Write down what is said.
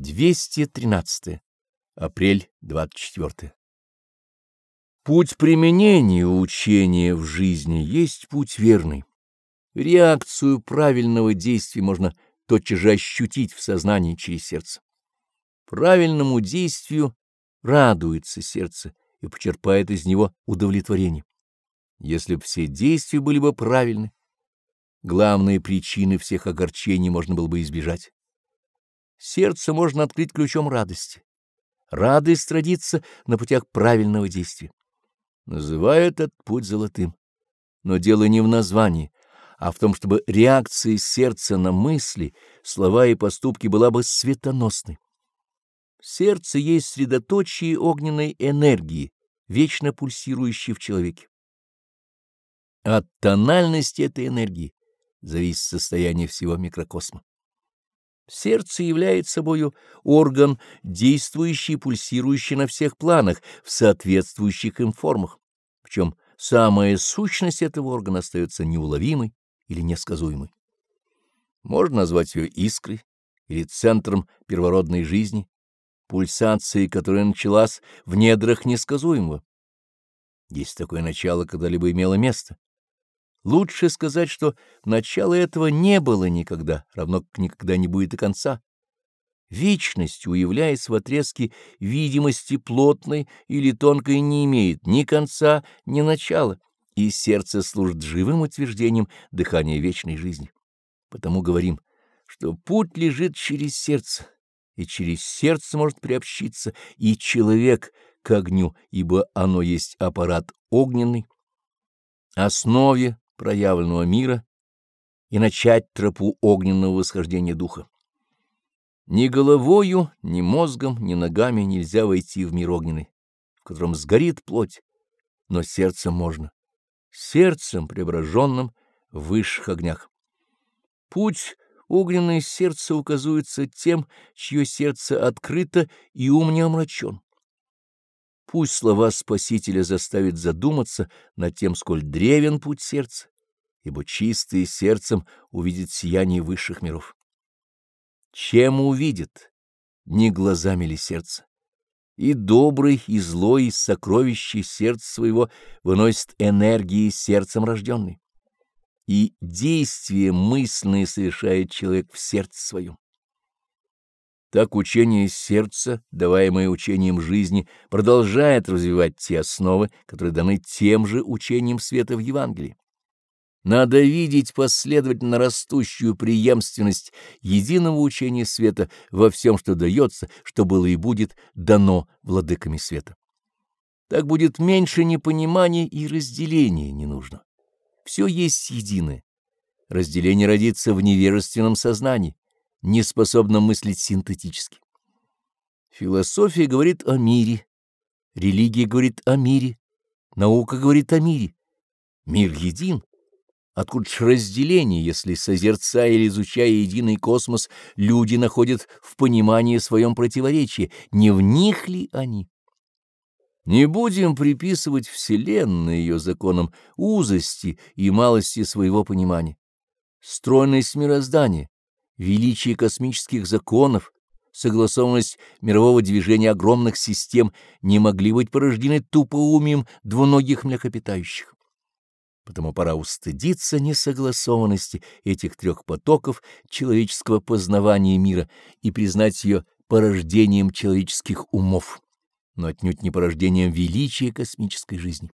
213. Апрель 24. Путь применения учения в жизни есть путь верный. Реакцию правильного действия можно тотчас же ощутить в сознании через сердце. Правильному действию радуется сердце и почерпает из него удовлетворение. Если бы все действия были бы правильны, главные причины всех огорчений можно было бы избежать. Сердце можно открыть ключом радости. Радость родится на путях правильного действия. Называют этот путь золотым. Но дело не в названии, а в том, чтобы реакция сердца на мысли, слова и поступки была бы светоносной. Сердце есть средоточие огненной энергии, вечно пульсирующей в человеке. От тональности этой энергии зависит состояние всего микрокосма. Сердце является собою орган, действующий и пульсирующий на всех планах, в соответствующих им формах. Причем самая сущность этого органа остается неуловимой или несказуемой. Можно назвать ее искрой или центром первородной жизни, пульсацией, которая началась в недрах несказуемого. Есть такое начало когда-либо имело место. Лучше сказать, что начала этого не было никогда, равно как никогда не будет и конца. Вечность, уявляясь в отрезке видимости плотной или тонкой, не имеет ни конца, ни начала, и сердце служит живым утверждением дыхания вечной жизни. Потому говорим, что путь лежит через сердце, и через сердце может приобщиться и человек к огню, ибо оно есть аппарат огненный, основе проявленного мира и начать тропу огненного восхождения духа. Ни головою, ни мозгом, ни ногами нельзя войти в мир огненный, в котором сгорит плоть, но сердцем можно, сердцем, преображенным в высших огнях. Путь огненное сердце указывается тем, чье сердце открыто и ум не омрачен. Пусть слова Спасителя заставят задуматься над тем, сколь древен путь сердца, ибо чистые сердцем увидит сияние высших миров. Чем увидит? Не глазами ли сердца? И добрый, и злой, и сокровищей сердца своего выносит энергии сердцем рожденной. И действия мысленные совершает человек в сердце своем. Так учение сердца, даваемое учением жизни, продолжает развивать те основы, которые даны тем же учением света в Евангелии. Надо видеть последовательно растущую преемственность единого учения света во всем, что дается, что было и будет дано владыками света. Так будет меньше непонимания и разделения не нужно. Все есть единое. Разделение родится в невежественном сознании не способна мыслить синтетически. Философия говорит о мире, религия говорит о мире, наука говорит о мире. Мир един. Откуда ж разделение, если, созерцая или изучая единый космос, люди находят в понимании своем противоречие, не в них ли они? Не будем приписывать Вселенной ее законам узости и малости своего понимания. Стройность мироздания, величие космических законов, согласованность мирового движения огромных систем не могли быть порождены тупоумием двуногих млекопитающих. Потому пора устыдиться несогласованности этих трех потоков человеческого познавания мира и признать ее порождением человеческих умов, но отнюдь не порождением величия космической жизни.